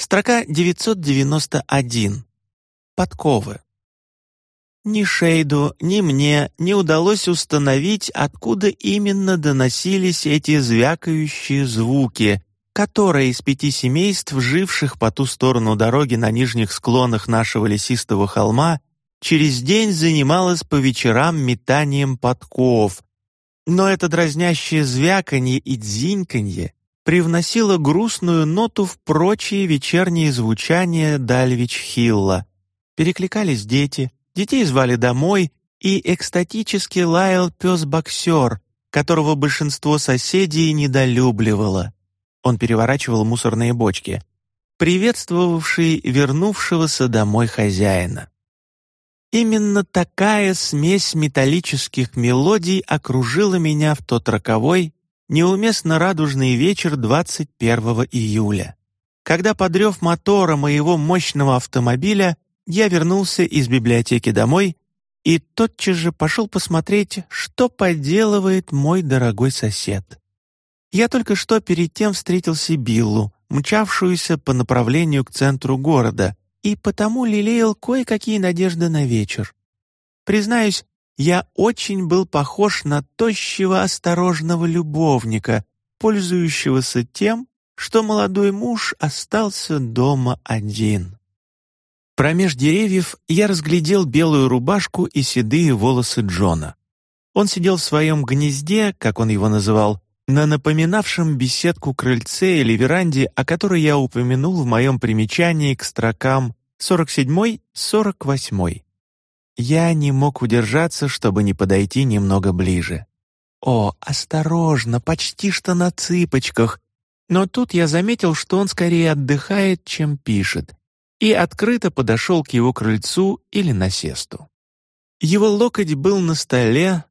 Строка 991. Подковы. Ни Шейду, ни мне не удалось установить, откуда именно доносились эти звякающие звуки, которые из пяти семейств, живших по ту сторону дороги на нижних склонах нашего лесистого холма, через день занималось по вечерам метанием подков. Но это дразнящее звяканье и дзиньканье привносило грустную ноту в прочие вечерние звучания Дальвич-Хилла. Перекликались дети, детей звали домой, и экстатически лаял пес-боксер, которого большинство соседей недолюбливало. Он переворачивал мусорные бочки, приветствовавший вернувшегося домой хозяина. Именно такая смесь металлических мелодий окружила меня в тот роковой, неуместно радужный вечер 21 июля, когда подрев мотора моего мощного автомобиля я вернулся из библиотеки домой и тотчас же пошел посмотреть, что поделывает мой дорогой сосед. Я только что перед тем встретил Сибиллу, мчавшуюся по направлению к центру города, и потому лелеял кое-какие надежды на вечер. Признаюсь, я очень был похож на тощего осторожного любовника, пользующегося тем, что молодой муж остался дома один. Промеж деревьев я разглядел белую рубашку и седые волосы Джона. Он сидел в своем гнезде, как он его называл, на напоминавшем беседку крыльце или веранде, о которой я упомянул в моем примечании к строкам 47-48. Я не мог удержаться, чтобы не подойти немного ближе. О, осторожно, почти что на цыпочках. Но тут я заметил, что он скорее отдыхает, чем пишет, и открыто подошел к его крыльцу или насесту. Его локоть был на столе,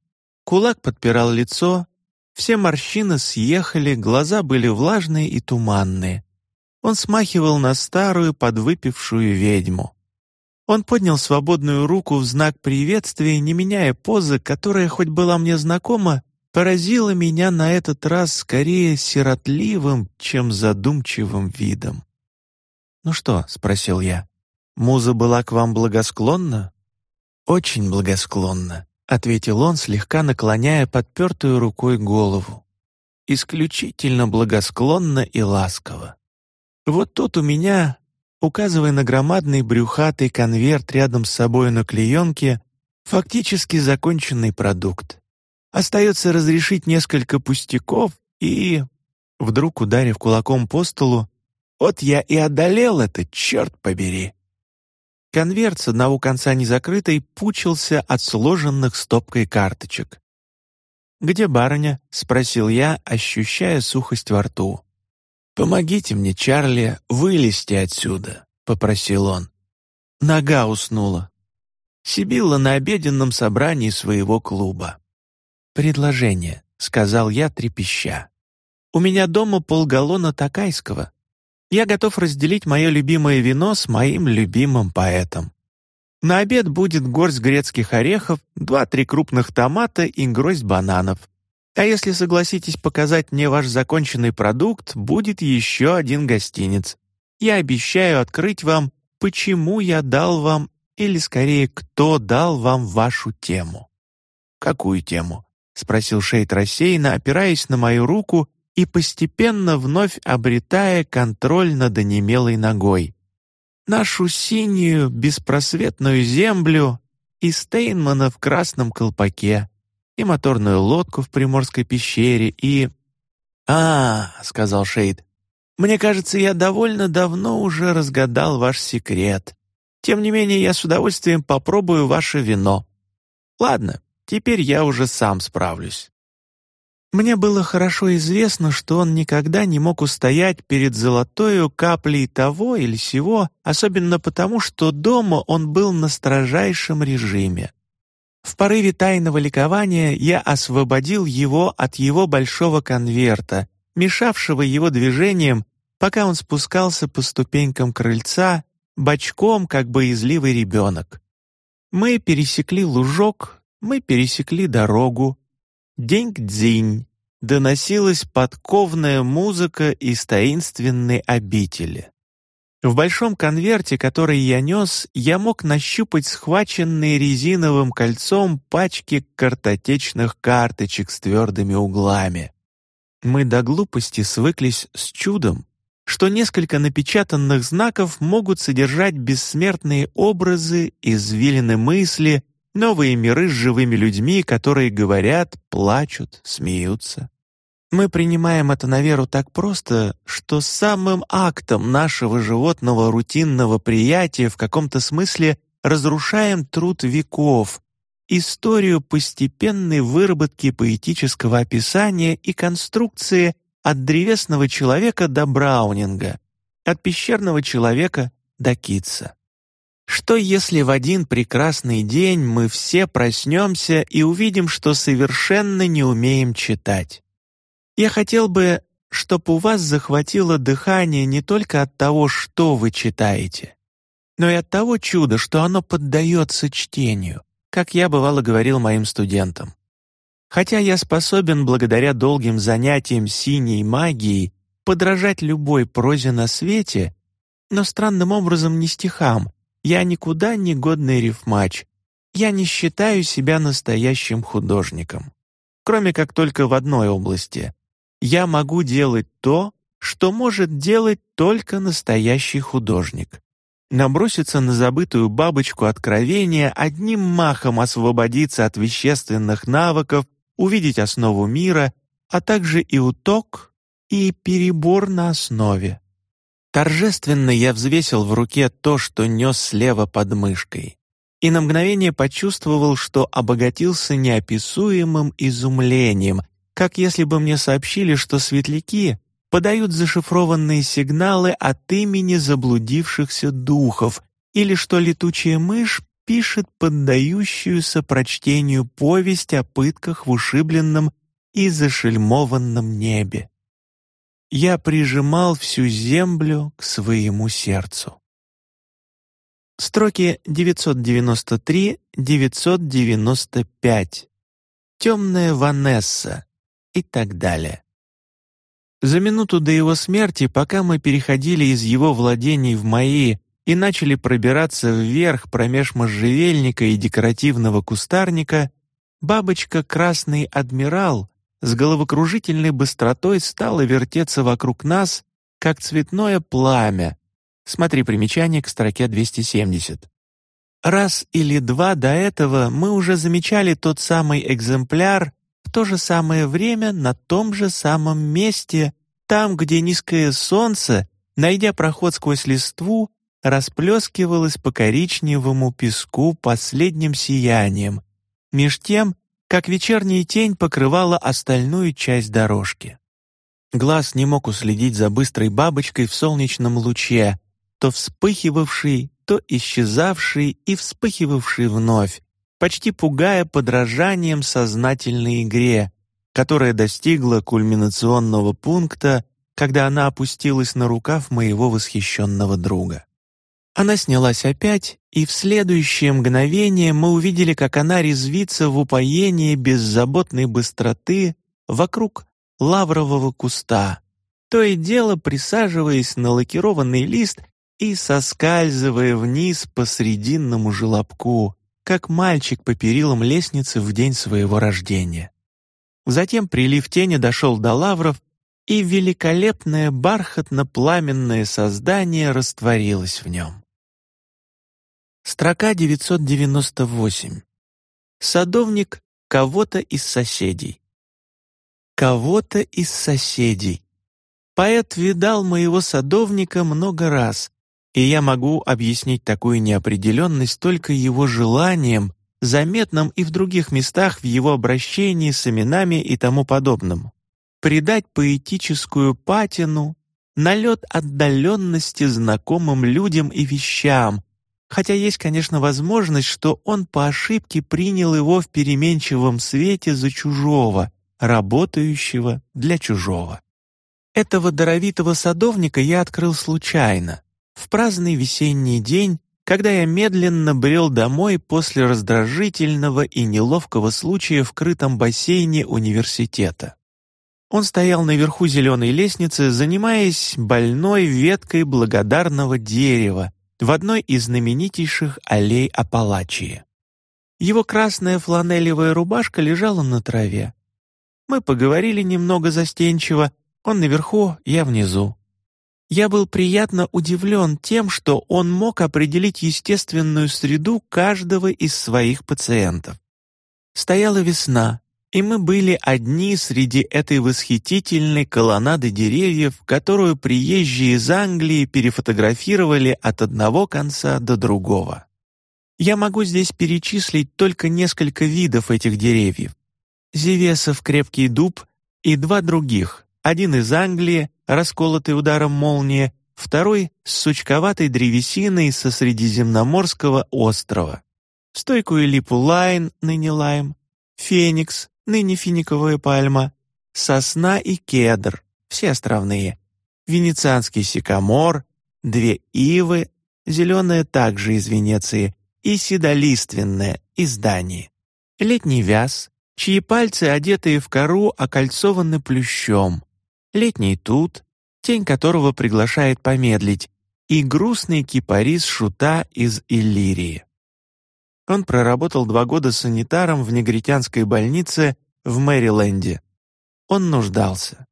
кулак подпирал лицо, все морщины съехали, глаза были влажные и туманные. Он смахивал на старую подвыпившую ведьму. Он поднял свободную руку в знак приветствия, не меняя позы, которая, хоть была мне знакома, поразила меня на этот раз скорее сиротливым, чем задумчивым видом. «Ну что?» — спросил я. «Муза была к вам благосклонна?» «Очень благосклонна», — ответил он, слегка наклоняя подпертую рукой голову. «Исключительно благосклонно и ласково. Вот тут у меня, указывая на громадный брюхатый конверт рядом с собой на клеенке, фактически законченный продукт. Остается разрешить несколько пустяков и...» Вдруг, ударив кулаком по столу, «Вот я и одолел это, черт побери!» Конверт с одного конца незакрытой пучился от сложенных стопкой карточек. «Где барыня?» — спросил я, ощущая сухость во рту. «Помогите мне, Чарли, вылезти отсюда», — попросил он. Нога уснула. Сибилла на обеденном собрании своего клуба. «Предложение», — сказал я, трепеща. «У меня дома полгаллона такайского. Я готов разделить мое любимое вино с моим любимым поэтом. На обед будет горсть грецких орехов, два-три крупных томата и гроздь бананов. А если согласитесь показать мне ваш законченный продукт, будет еще один гостинец. Я обещаю открыть вам, почему я дал вам, или скорее, кто дал вам вашу тему». «Какую тему?» — спросил Шейд рассеянно, опираясь на мою руку и постепенно вновь обретая контроль над онемелой ногой. Нашу синюю, беспросветную землю и Стейнмана в красном колпаке, и моторную лодку в Приморской пещере, и... «А, — сказал Шейд, — мне кажется, я довольно давно уже разгадал ваш секрет. Тем не менее, я с удовольствием попробую ваше вино. Ладно, теперь я уже сам справлюсь». Мне было хорошо известно, что он никогда не мог устоять перед золотою каплей того или сего, особенно потому, что дома он был на строжайшем режиме. В порыве тайного ликования я освободил его от его большого конверта, мешавшего его движениям, пока он спускался по ступенькам крыльца, бочком, как боязливый ребенок. Мы пересекли лужок, мы пересекли дорогу, День-дзинь, доносилась подковная музыка из таинственной обители. В большом конверте, который я нес, я мог нащупать схваченные резиновым кольцом пачки картотечных карточек с твердыми углами. Мы до глупости свыклись с чудом, что несколько напечатанных знаков могут содержать бессмертные образы, извилины мысли, новые миры с живыми людьми, которые говорят, плачут, смеются. Мы принимаем это на веру так просто, что самым актом нашего животного рутинного приятия в каком-то смысле разрушаем труд веков, историю постепенной выработки поэтического описания и конструкции от древесного человека до Браунинга, от пещерного человека до Китса. Что если в один прекрасный день мы все проснемся и увидим, что совершенно не умеем читать? Я хотел бы, чтобы у вас захватило дыхание не только от того, что вы читаете, но и от того чуда, что оно поддается чтению, как я бывало говорил моим студентам. Хотя я способен благодаря долгим занятиям синей магией подражать любой прозе на свете, но странным образом не стихам, я никуда не годный рифмач, я не считаю себя настоящим художником. Кроме как только в одной области я могу делать то, что может делать только настоящий художник. Наброситься на забытую бабочку откровения, одним махом освободиться от вещественных навыков, увидеть основу мира, а также и уток, и перебор на основе. Торжественно я взвесил в руке то, что нес слева под мышкой, и на мгновение почувствовал, что обогатился неописуемым изумлением — как если бы мне сообщили, что светляки подают зашифрованные сигналы от имени заблудившихся духов или что летучая мышь пишет поддающуюся прочтению повесть о пытках в ушибленном и зашельмованном небе. Я прижимал всю землю к своему сердцу. Строки 993-995. Темная Ванесса и так далее. За минуту до его смерти, пока мы переходили из его владений в мои и начали пробираться вверх промеж можжевельника и декоративного кустарника, бабочка «Красный адмирал» с головокружительной быстротой стала вертеться вокруг нас, как цветное пламя. Смотри примечание к строке 270. Раз или два до этого мы уже замечали тот самый экземпляр, в то же самое время на том же самом месте, там, где низкое солнце, найдя проход сквозь листву, расплескивалось по коричневому песку последним сиянием, меж тем, как вечерняя тень покрывала остальную часть дорожки. Глаз не мог уследить за быстрой бабочкой в солнечном луче, то вспыхивавший, то исчезавший и вспыхивавший вновь, почти пугая подражанием сознательной игре, которая достигла кульминационного пункта, когда она опустилась на рукав моего восхищенного друга. Она снялась опять, и в следующее мгновение мы увидели, как она резвится в упоении беззаботной быстроты вокруг лаврового куста, то и дело присаживаясь на лакированный лист и соскальзывая вниз по срединному желобку, как мальчик по перилам лестницы в день своего рождения. Затем прилив тени дошел до лавров, и великолепное бархатно-пламенное создание растворилось в нем. Строка 998. Садовник кого-то из соседей. Кого-то из соседей. Поэт видал моего садовника много раз, и я могу объяснить такую неопределенность только его желанием, заметным и в других местах в его обращении с именами и тому подобным. Придать поэтическую патину, налет отдаленности знакомым людям и вещам, хотя есть, конечно, возможность, что он по ошибке принял его в переменчивом свете за чужого, работающего для чужого. Этого даровитого садовника я открыл случайно, в праздный весенний день, когда я медленно брел домой после раздражительного и неловкого случая в крытом бассейне университета. Он стоял наверху зеленой лестницы, занимаясь больной веткой благодарного дерева в одной из знаменитейших аллей Апалачии. Его красная фланелевая рубашка лежала на траве. Мы поговорили немного застенчиво, он наверху, я внизу. Я был приятно удивлен тем, что он мог определить естественную среду каждого из своих пациентов. Стояла весна, и мы были одни среди этой восхитительной колоннады деревьев, которую приезжие из Англии перефотографировали от одного конца до другого. Я могу здесь перечислить только несколько видов этих деревьев. Зевесов крепкий дуб и два других, один из Англии, расколотый ударом молнии, второй с сучковатой древесиной со Средиземноморского острова. Стойкую липу line, ныне лайм, феникс, ныне финиковая пальма, сосна и кедр, все островные, венецианский сикамор, две ивы, зеленая также из Венеции, и седолиственная из Дании. Летний вяз, чьи пальцы, одетые в кору, окольцованы плющом. Летний тут, тень которого приглашает помедлить, и грустный кипарис шута из Иллирии. Он проработал два года санитаром в негритянской больнице в Мэриленде. Он нуждался.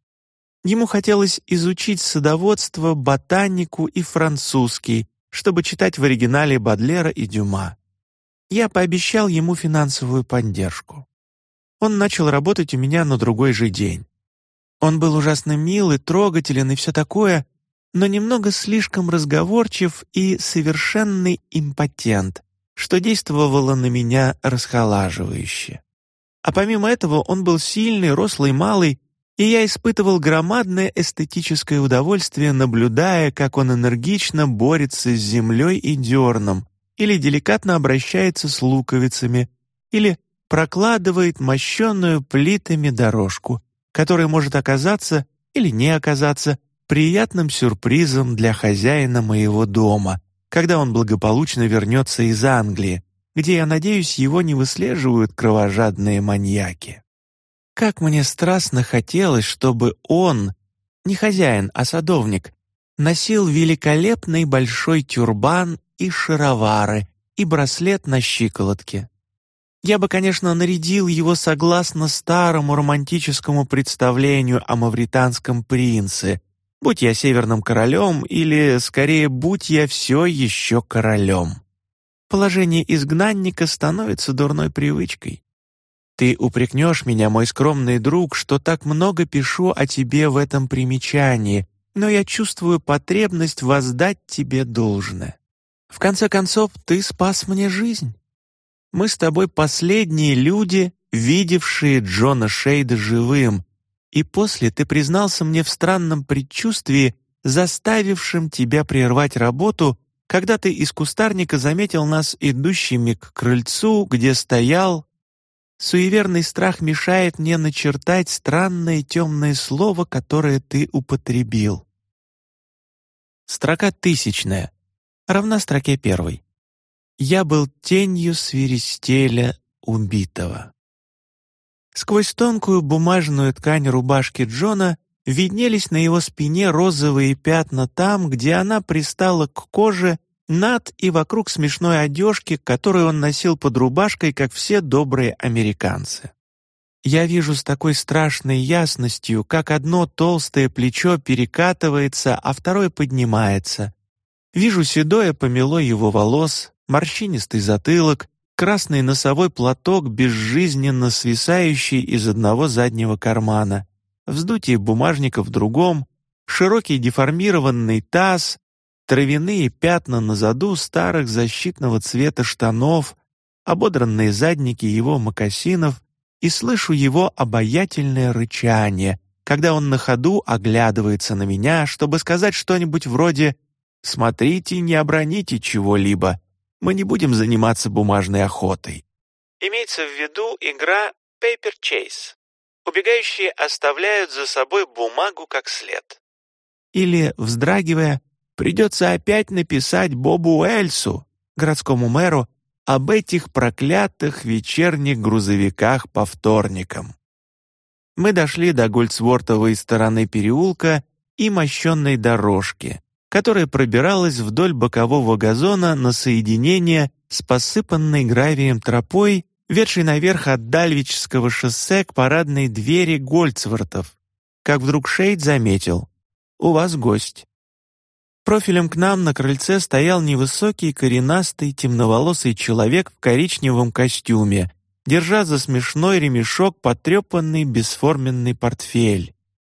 Ему хотелось изучить садоводство, ботанику и французский, чтобы читать в оригинале Бадлера и Дюма. Я пообещал ему финансовую поддержку. Он начал работать у меня на другой же день. Он был ужасно мил и трогателен и все такое, но немного слишком разговорчив и совершенный импотент, что действовало на меня расхолаживающе. А помимо этого он был сильный, рослый, малый, и я испытывал громадное эстетическое удовольствие, наблюдая, как он энергично борется с землей и дерном, или деликатно обращается с луковицами, или прокладывает мощенную плитами дорожку, которая может оказаться или не оказаться приятным сюрпризом для хозяина моего дома, когда он благополучно вернется из Англии, где, я надеюсь, его не выслеживают кровожадные маньяки. Как мне страстно хотелось, чтобы он, не хозяин, а садовник, носил великолепный большой тюрбан и шаровары, и браслет на щиколотке. Я бы, конечно, нарядил его согласно старому романтическому представлению о мавританском принце, будь я северным королем или, скорее, будь я все еще королем. Положение изгнанника становится дурной привычкой. Ты упрекнешь меня, мой скромный друг, что так много пишу о тебе в этом примечании, но я чувствую потребность воздать тебе должное. В конце концов, ты спас мне жизнь. Мы с тобой последние люди, видевшие Джона Шейда живым, и после ты признался мне в странном предчувствии, заставившем тебя прервать работу, когда ты из кустарника заметил нас идущими к крыльцу, где стоял... Суеверный страх мешает мне начертать странное темное слово, которое ты употребил. Строка тысячная, равна строке первой. Я был тенью свиристеля убитого. Сквозь тонкую бумажную ткань рубашки Джона виднелись на его спине розовые пятна там, где она пристала к коже над и вокруг смешной одежки, которую он носил под рубашкой, как все добрые американцы. Я вижу с такой страшной ясностью, как одно толстое плечо перекатывается, а второе поднимается. Вижу седое помело его волос, морщинистый затылок, красный носовой платок, безжизненно свисающий из одного заднего кармана, вздутие бумажника в другом, широкий деформированный таз, травяные пятна на заду старых защитного цвета штанов, ободранные задники его мокасинов, и слышу его обаятельное рычание, когда он на ходу оглядывается на меня, чтобы сказать что-нибудь вроде «Смотрите, не оброните чего-либо», мы не будем заниматься бумажной охотой. Имеется в виду игра Paper Chase. Убегающие оставляют за собой бумагу как след. Или, вздрагивая, придется опять написать Бобу Эльсу, городскому мэру, об этих проклятых вечерних грузовиках по вторникам. Мы дошли до Гольцвортовой стороны переулка и мощенной дорожки, которая пробиралась вдоль бокового газона на соединение с посыпанной гравием тропой, ведшей наверх от Дальвичского шоссе к парадной двери Гольцвортов. Как вдруг Шейд заметил «У вас гость». Профилем к нам на крыльце стоял невысокий, коренастый, темноволосый человек в коричневом костюме, держа за смешной ремешок потрепанный бесформенный портфель.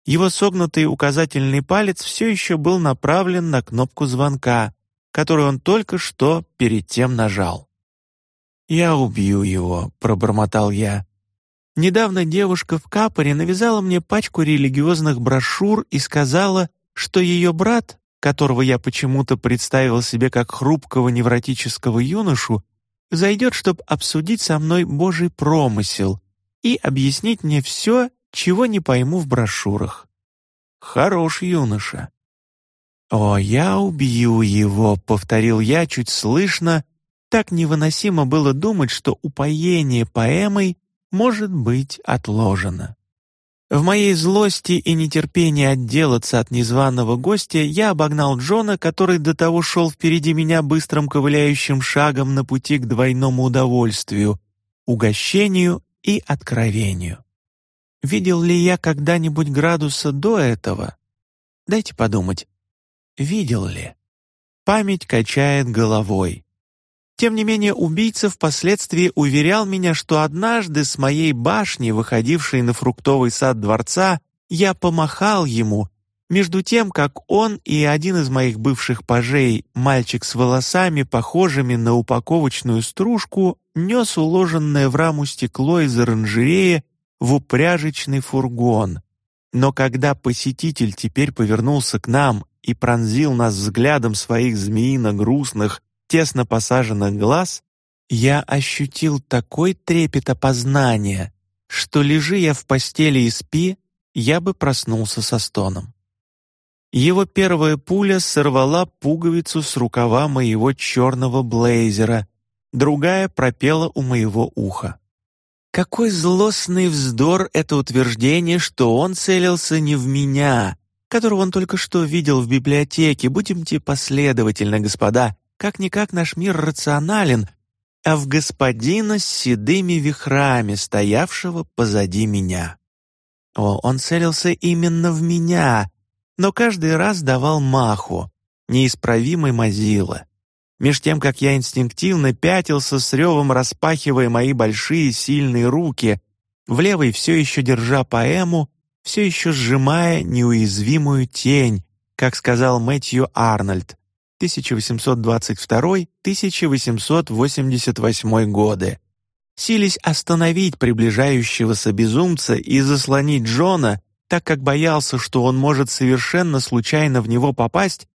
Его согнутый указательный палец все еще был направлен на кнопку звонка, которую он только что перед тем нажал. «Я убью его», — пробормотал я. Недавно девушка в капоре навязала мне пачку религиозных брошюр и сказала, что ее брат которого я почему-то представил себе как хрупкого невротического юношу, зайдет, чтобы обсудить со мной Божий промысел и объяснить мне все, чего не пойму в брошюрах. Хорош юноша. «О, я убью его», — повторил я чуть слышно. Так невыносимо было думать, что упоение поэмой может быть отложено. В моей злости и нетерпении отделаться от незваного гостя я обогнал Джона, который до того шел впереди меня быстрым ковыляющим шагом на пути к двойному удовольствию, угощению и откровению. Видел ли я когда-нибудь градуса до этого? Дайте подумать. Видел ли? Память качает головой. Тем не менее, убийца впоследствии уверял меня, что однажды с моей башни, выходившей на фруктовый сад дворца, я помахал ему, между тем, как он и один из моих бывших пажей, мальчик с волосами, похожими на упаковочную стружку, нес уложенное в раму стекло из оранжереи в упряжечный фургон. Но когда посетитель теперь повернулся к нам и пронзил нас взглядом своих змеино-грустных, тесно посаженных глаз, я ощутил такой трепет опознания, что, лежи я в постели и спи, я бы проснулся со стоном. Его первая пуля сорвала пуговицу с рукава моего черного блейзера, другая пропела у моего уха. Какой злостный вздор это утверждение, что он целился не в меня, которого он только что видел в библиотеке. Будемте последовательны, господа, как-никак наш мир рационален, а в господина с седыми вихрами, стоявшего позади меня. О, он целился именно в меня, но каждый раз давал маху, неисправимый мазила. Меж тем, как я инстинктивно пятился с ревом, распахивая мои большие сильные руки, в левой все еще держа поэму, все еще сжимая неуязвимую тень, как сказал Мэтью Арнольд, 1822-1888 годы, сились остановить приближающегося безумца и заслонить Джона, так как боялся, что он может совершенно случайно в него попасть,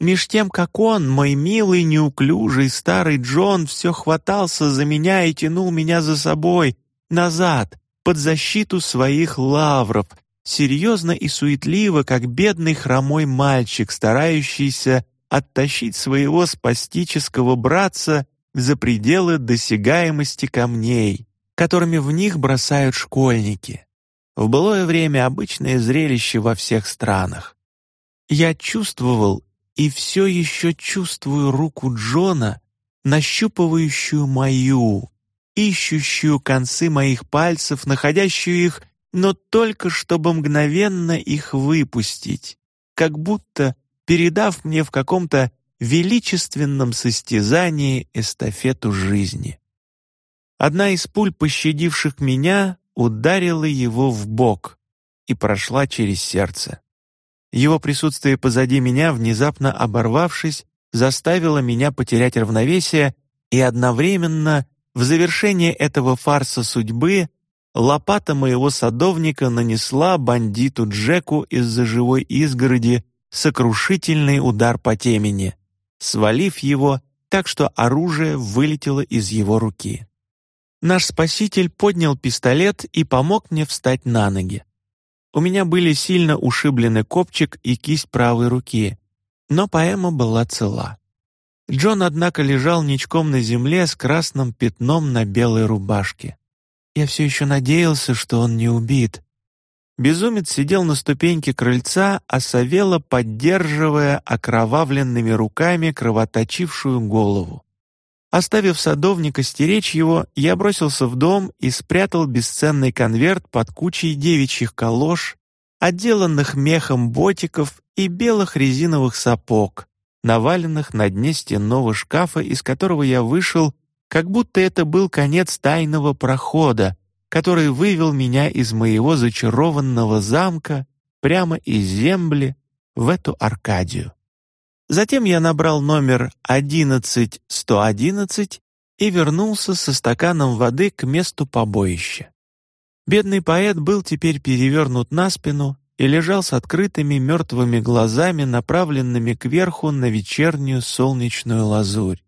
меж тем, как он, мой милый, неуклюжий старый Джон, все хватался за меня и тянул меня за собой, назад, под защиту своих лавров, серьезно и суетливо, как бедный хромой мальчик, старающийся оттащить своего спастического братца за пределы досягаемости камней, которыми в них бросают школьники. В былое время обычное зрелище во всех странах. Я чувствовал и все еще чувствую руку Джона, нащупывающую мою, ищущую концы моих пальцев, находящую их, но только чтобы мгновенно их выпустить, как будто передав мне в каком-то величественном состязании эстафету жизни. Одна из пуль, пощадивших меня, ударила его в бок и прошла через сердце. Его присутствие позади меня, внезапно оборвавшись, заставило меня потерять равновесие, и одновременно, в завершение этого фарса судьбы, лопата моего садовника нанесла бандиту Джеку из-за живой изгороди сокрушительный удар по темени, свалив его так, что оружие вылетело из его руки. Наш спаситель поднял пистолет и помог мне встать на ноги. У меня были сильно ушиблены копчик и кисть правой руки, но поэма была цела. Джон, однако, лежал ничком на земле с красным пятном на белой рубашке. Я все еще надеялся, что он не убит. безумец сидел на ступеньке крыльца, а Савела поддерживая окровавленными руками кровоточившую голову. Оставив садовника стеречь его, я бросился в дом и спрятал бесценный конверт под кучей девичьих колош, отделанных мехом ботиков и белых резиновых сапог, наваленных на дне стенного шкафа, из которого я вышел, как будто это был конец тайного прохода, который вывел меня из моего зачарованного замка прямо из земли в эту Аркадию. Затем я набрал номер 11111 и вернулся со стаканом воды к месту побоища. Бедный поэт был теперь перевернут на спину и лежал с открытыми мертвыми глазами, направленными кверху на вечернюю солнечную лазурь.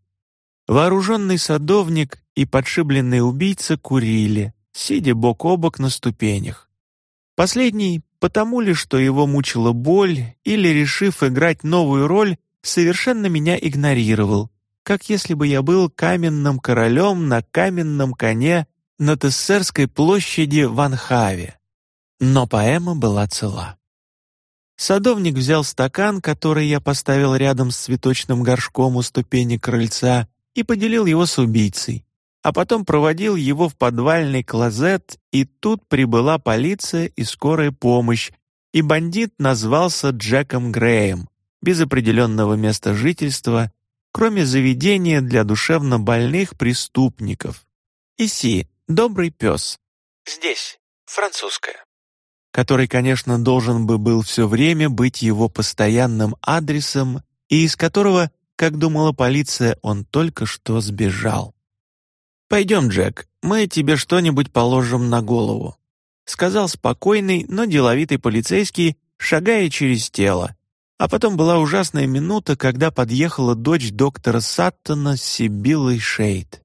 Вооруженный садовник и подшибленный убийца курили, сидя бок о бок на ступенях. Последний, потому ли, что его мучила боль, или, решив играть новую роль, совершенно меня игнорировал, как если бы я был каменным королем на каменном коне на Тессерской площади в Анхаве. Но поэма была цела. Садовник взял стакан, который я поставил рядом с цветочным горшком у ступени крыльца, и поделил его с убийцей, а потом проводил его в подвальный клозет, и тут прибыла полиция и скорая помощь, и бандит назвался Джеком Греем, без определенного места жительства, кроме заведения для душевно больных преступников. Иси, добрый пес. Здесь, французская. Который, конечно, должен бы был все время быть его постоянным адресом и из которого, как думала полиция, он только что сбежал. «Пойдем, Джек, мы тебе что-нибудь положим на голову», сказал спокойный, но деловитый полицейский, шагая через тело, а потом была ужасная минута, когда подъехала дочь доктора Саттона Сибиллой Шейд.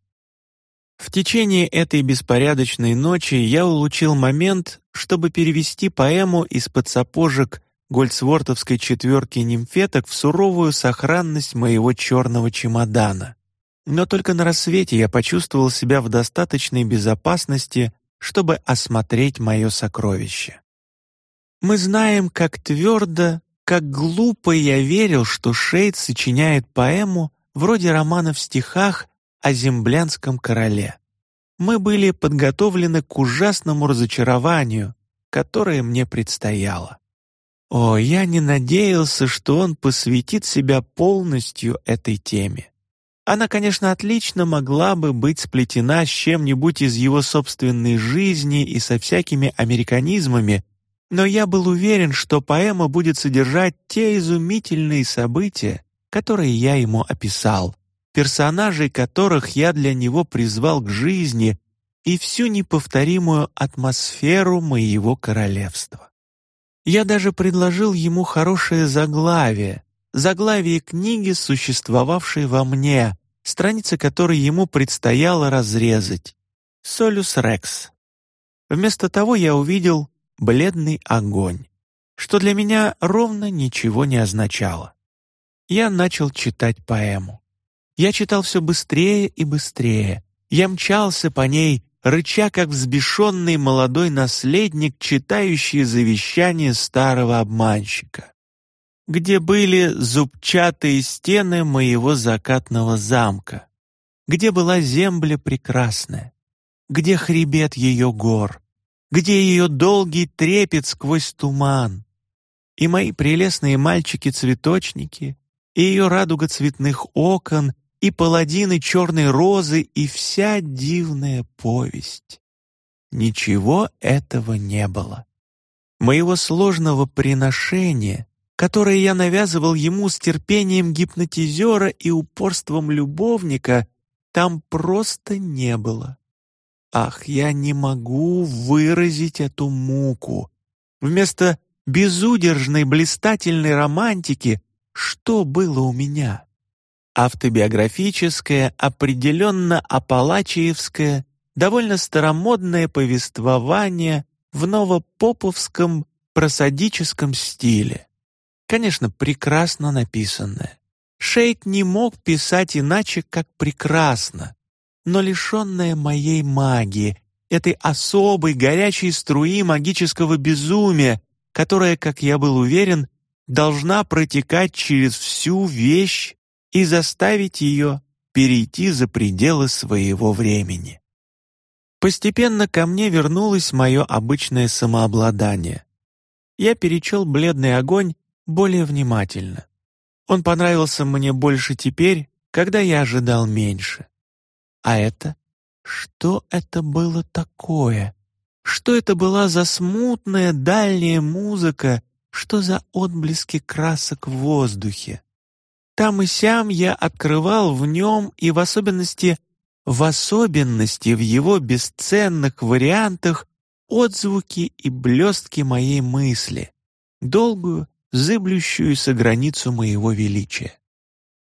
В течение этой беспорядочной ночи я улучил момент, чтобы перевести поэму из-под сапожек гольцвортовской четверки нимфеток в суровую сохранность моего черного чемодана. Но только на рассвете я почувствовал себя в достаточной безопасности, чтобы осмотреть мое сокровище. Мы знаем, как твердо как глупо я верил, что Шейд сочиняет поэму вроде романа в стихах о землянском короле. Мы были подготовлены к ужасному разочарованию, которое мне предстояло. О, я не надеялся, что он посвятит себя полностью этой теме. Она, конечно, отлично могла бы быть сплетена с чем-нибудь из его собственной жизни и со всякими американизмами, но я был уверен, что поэма будет содержать те изумительные события, которые я ему описал, персонажей которых я для него призвал к жизни и всю неповторимую атмосферу моего королевства. Я даже предложил ему хорошее заглавие, заглавие книги, существовавшей во мне, страницы которой ему предстояло разрезать. «Солюс Рекс». Вместо того я увидел бледный огонь, что для меня ровно ничего не означало. Я начал читать поэму. Я читал все быстрее и быстрее. Я мчался по ней, рыча, как взбешенный молодой наследник, читающий завещание старого обманщика. Где были зубчатые стены моего закатного замка? Где была земля прекрасная? Где хребет ее гор? Где ее долгий трепет сквозь туман, и мои прелестные мальчики-цветочники, и ее радуга цветных окон, и паладины черной розы, и вся дивная повесть. Ничего этого не было. Моего сложного приношения, которое я навязывал ему с терпением гипнотизера и упорством любовника, там просто не было. Ах, я не могу выразить эту муку. Вместо безудержной блистательной романтики что было у меня? Автобиографическое, определенно апалачиевское, довольно старомодное повествование в новопоповском просадическом стиле. Конечно, прекрасно написанное. Шейк не мог писать иначе, как прекрасно, но лишенная моей магии, этой особой горячей струи магического безумия, которая, как я был уверен, должна протекать через всю вещь и заставить ее перейти за пределы своего времени. Постепенно ко мне вернулось мое обычное самообладание. Я перечел бледный огонь более внимательно. Он понравился мне больше теперь, когда я ожидал меньше. А это? Что это было такое? Что это была за смутная дальняя музыка, что за отблески красок в воздухе? Там и сям я открывал в нем и в особенности, в особенности в его бесценных вариантах отзвуки и блестки моей мысли, долгую, зыблющуюся границу моего величия.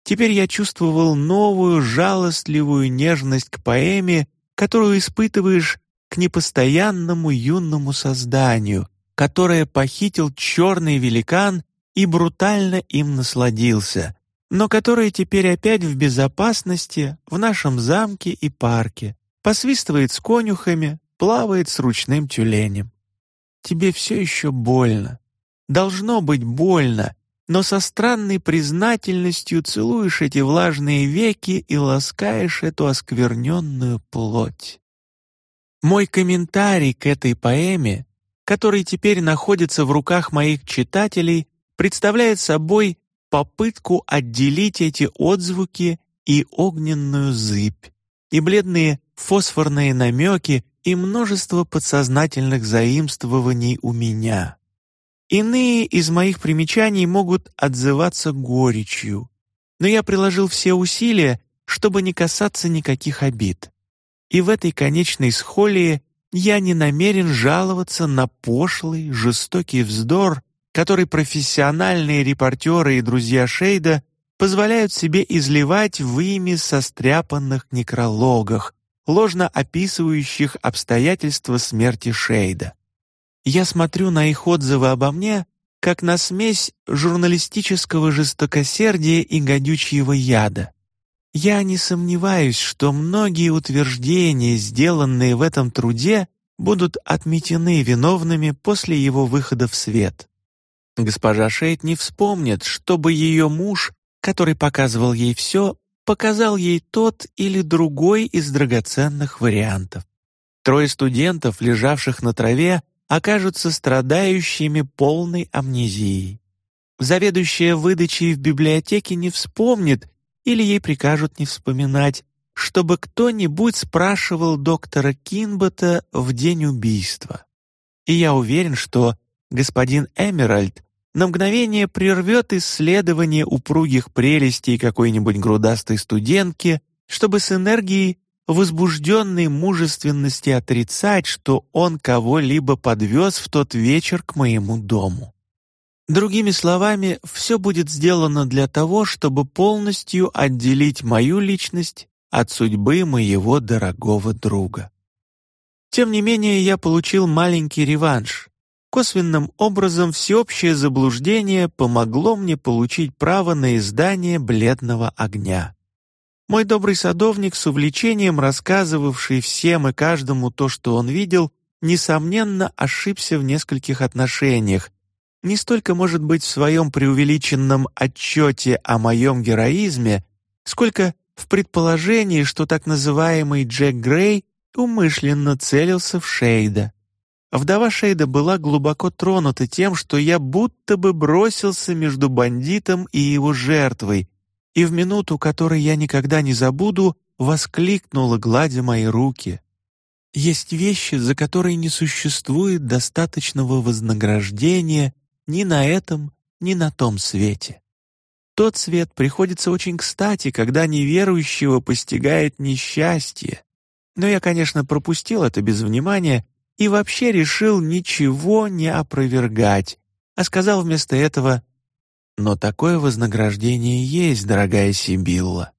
Теперь я чувствовал новую жалостливую нежность к поэме, которую испытываешь к непостоянному юному созданию, которое похитил черный великан и брутально им насладился, но которое теперь опять в безопасности в нашем замке и парке, посвистывает с конюхами, плавает с ручным тюленем. Тебе все еще больно. Должно быть больно, но со странной признательностью целуешь эти влажные веки и ласкаешь эту оскверненную плоть. Мой комментарий к этой поэме, который теперь находится в руках моих читателей, представляет собой попытку отделить эти отзвуки и огненную зыбь, и бледные фосфорные намеки и множество подсознательных заимствований у меня. Иные из моих примечаний могут отзываться горечью, но я приложил все усилия, чтобы не касаться никаких обид. И в этой конечной схолии я не намерен жаловаться на пошлый, жестокий вздор, который профессиональные репортеры и друзья Шейда позволяют себе изливать в ими состряпанных некрологах, ложно описывающих обстоятельства смерти Шейда. Я смотрю на их отзывы обо мне, как на смесь журналистического жестокосердия и гадючьего яда. Я не сомневаюсь, что многие утверждения, сделанные в этом труде, будут отметены виновными после его выхода в свет. Госпожа Шейд не вспомнит, чтобы ее муж, который показывал ей все, показал ей тот или другой из драгоценных вариантов. Трое студентов, лежавших на траве, окажутся страдающими полной амнезией. Заведующая выдачей в библиотеке не вспомнит или ей прикажут не вспоминать, чтобы кто-нибудь спрашивал доктора Кинбота в день убийства. И я уверен, что господин Эмеральд на мгновение прервет исследование упругих прелестей какой-нибудь грудастой студентки, чтобы с энергией возбужденной мужественности отрицать, что он кого-либо подвез в тот вечер к моему дому. Другими словами, все будет сделано для того, чтобы полностью отделить мою личность от судьбы моего дорогого друга. Тем не менее, я получил маленький реванш. Косвенным образом всеобщее заблуждение помогло мне получить право на издание «Бледного огня». Мой добрый садовник, с увлечением рассказывавший всем и каждому то, что он видел, несомненно ошибся в нескольких отношениях, не столько, может быть, в своем преувеличенном отчете о моем героизме, сколько в предположении, что так называемый Джек Грей умышленно целился в Шейда. Вдова Шейда была глубоко тронута тем, что я будто бы бросился между бандитом и его жертвой, и в минуту, которой я никогда не забуду, воскликнула, гладя мои руки. Есть вещи, за которые не существует достаточного вознаграждения ни на этом, ни на том свете. Тот свет приходится очень кстати, когда неверующего постигает несчастье. Но я, конечно, пропустил это без внимания и вообще решил ничего не опровергать, а сказал вместо этого но такое вознаграждение есть, дорогая Сибилла.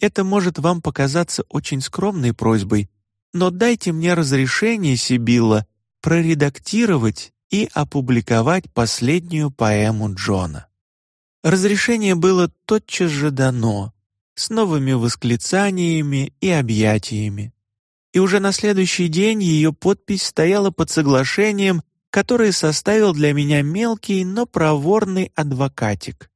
Это может вам показаться очень скромной просьбой, но дайте мне разрешение, Сибилла, проредактировать и опубликовать последнюю поэму Джона. Разрешение было тотчас же дано, с новыми восклицаниями и объятиями. и уже на следующий день ее подпись стояла под соглашением, которое составил для меня мелкий, но проворный адвокатик.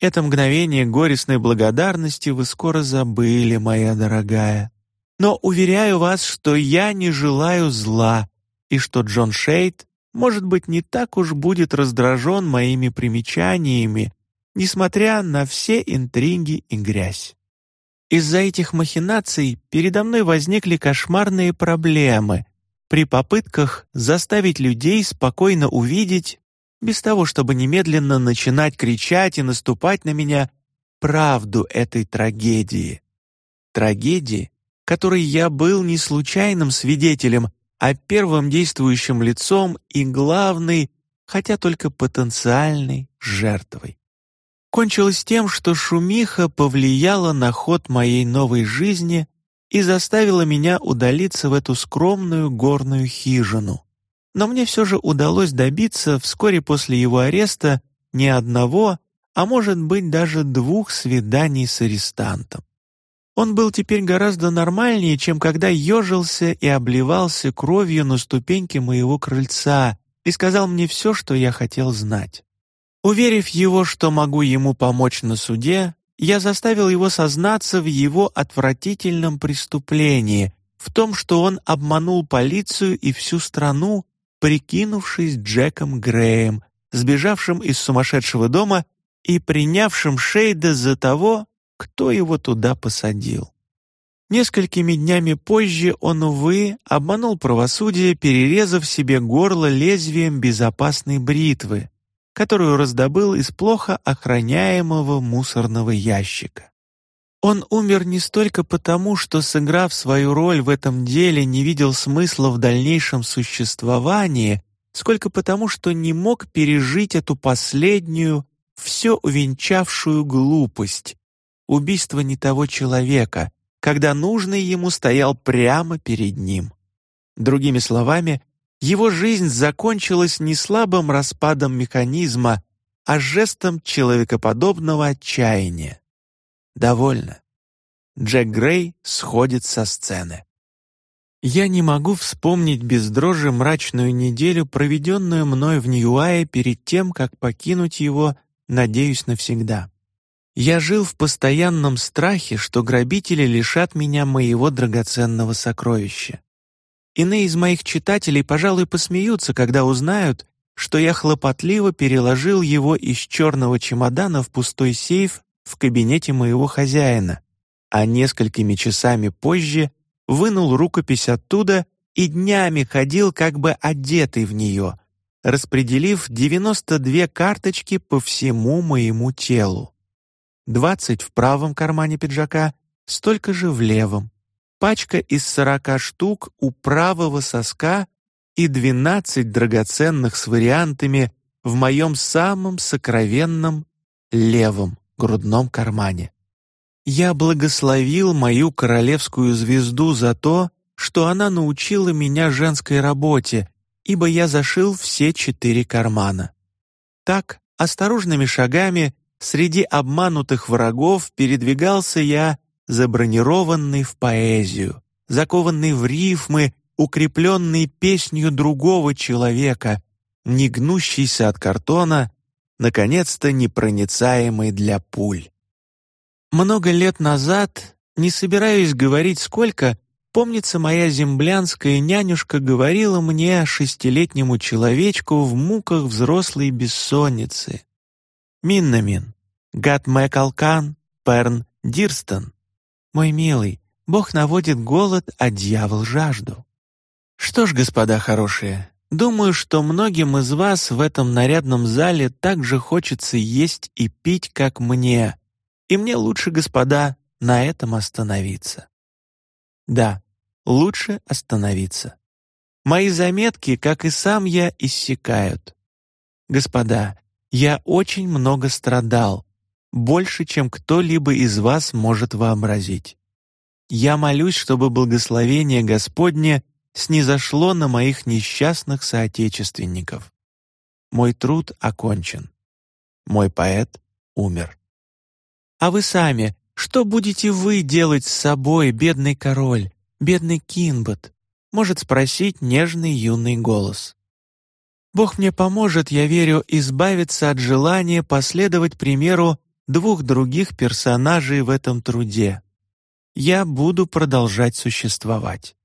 Это мгновение горестной благодарности вы скоро забыли, моя дорогая. Но уверяю вас, что я не желаю зла, и что Джон Шейд, может быть, не так уж будет раздражен моими примечаниями, несмотря на все интриги и грязь. Из-за этих махинаций передо мной возникли кошмарные проблемы при попытках заставить людей спокойно увидеть, без того, чтобы немедленно начинать кричать и наступать на меня, правду этой трагедии. Трагедии, которой я был не случайным свидетелем, а первым действующим лицом и главной, хотя только потенциальной жертвой кончилось тем, что шумиха повлияла на ход моей новой жизни и заставила меня удалиться в эту скромную горную хижину. Но мне все же удалось добиться вскоре после его ареста не одного, а может быть даже двух свиданий с арестантом. Он был теперь гораздо нормальнее, чем когда ежился и обливался кровью на ступеньке моего крыльца и сказал мне все, что я хотел знать. Уверив его, что могу ему помочь на суде, я заставил его сознаться в его отвратительном преступлении, в том, что он обманул полицию и всю страну, прикинувшись Джеком Греем, сбежавшим из сумасшедшего дома и принявшим Шейда за того, кто его туда посадил. Несколькими днями позже он, увы, обманул правосудие, перерезав себе горло лезвием безопасной бритвы, которую раздобыл из плохо охраняемого мусорного ящика. Он умер не столько потому, что, сыграв свою роль в этом деле, не видел смысла в дальнейшем существовании, сколько потому, что не мог пережить эту последнюю, все увенчавшую глупость, убийство не того человека, когда нужный ему стоял прямо перед ним. Другими словами, его жизнь закончилась не слабым распадом механизма, а жестом человекоподобного отчаяния. Довольно. Джек Грей сходит со сцены. Я не могу вспомнить без дрожи мрачную неделю, проведенную мной в Ньюае перед тем, как покинуть его, надеюсь, навсегда. Я жил в постоянном страхе, что грабители лишат меня моего драгоценного сокровища. Иные из моих читателей, пожалуй, посмеются, когда узнают, что я хлопотливо переложил его из черного чемодана в пустой сейф в кабинете моего хозяина, а несколькими часами позже вынул рукопись оттуда и днями ходил как бы одетый в нее, распределив 92 карточки по всему моему телу. 20 в правом кармане пиджака, столько же в левом пачка из сорока штук у правого соска и двенадцать драгоценных с вариантами в моем самом сокровенном левом грудном кармане. Я благословил мою королевскую звезду за то, что она научила меня женской работе, ибо я зашил все четыре кармана. Так, осторожными шагами, среди обманутых врагов передвигался я забронированный в поэзию, закованный в рифмы, укрепленный песнью другого человека, не гнущийся от картона, наконец-то непроницаемый для пуль. Много лет назад, не собираюсь говорить сколько, помнится, моя землянская нянюшка говорила мне шестилетнему человечку в муках взрослой бессонницы. «Миннамин, гад Мэкалкан, Перн, Дирстон, мой милый, Бог наводит голод, а дьявол — жажду. Что ж, господа хорошие, думаю, что многим из вас в этом нарядном зале так же хочется есть и пить, как мне, и мне лучше, господа, на этом остановиться. Да, лучше остановиться. Мои заметки, как и сам я, иссякают. Господа, я очень много страдал, больше, чем кто-либо из вас может вообразить. Я молюсь, чтобы благословение Господне снизошло на моих несчастных соотечественников. Мой труд окончен. Мой поэт умер. А вы сами, что будете вы делать с собой, бедный король, Бедный Кинбот, может спросить нежный юный голос. Бог мне поможет, я верю, избавиться от желания последовать примеру двух других персонажей в этом труде. Я буду продолжать существовать.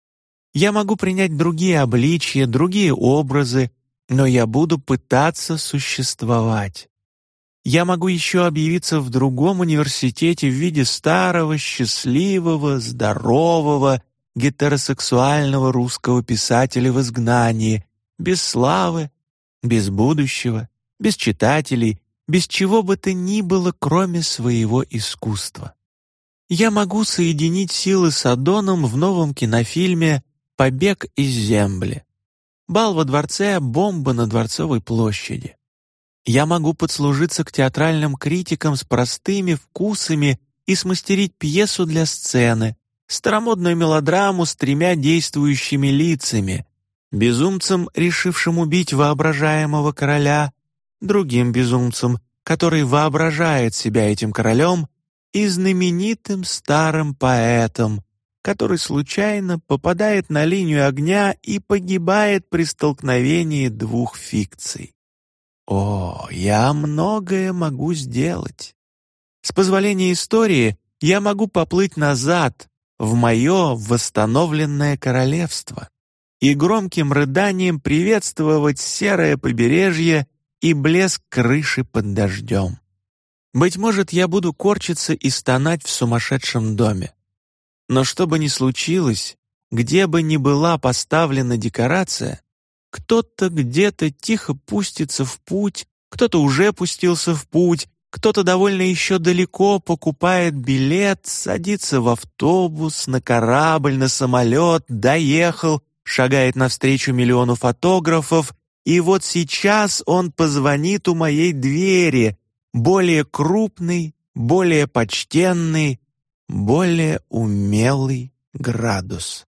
Я могу принять другие обличья, другие образы, но я буду пытаться существовать. Я могу еще объявиться в другом университете в виде старого, счастливого, здорового, гетеросексуального русского писателя в изгнании, без славы, без будущего, без читателей, без чего бы то ни было, кроме своего искусства. Я могу соединить силы с Адоном в новом кинофильме «Побег из земли». Бал во дворце, бомба на Дворцовой площади. Я могу подслужиться к театральным критикам с простыми вкусами и смастерить пьесу для сцены, старомодную мелодраму с тремя действующими лицами, безумцем, решившим убить воображаемого короля, другим безумцем, который воображает себя этим королем, и знаменитым старым поэтом, который случайно попадает на линию огня и погибает при столкновении двух фикций. О, я многое могу сделать. С позволения истории я могу поплыть назад, в мое восстановленное королевство и громким рыданием приветствовать серое побережье и блеск крыши под дождем. Быть может, я буду корчиться и стонать в сумасшедшем доме. Но что бы ни случилось, где бы ни была поставлена декорация, кто-то где-то тихо пустится в путь, кто-то уже пустился в путь, кто-то довольно еще далеко покупает билет, садится в автобус, на корабль, на самолет, доехал, шагает навстречу миллиону фотографов, и вот сейчас он позвонит у моей двери, более крупный, более почтенный, более умелый градус.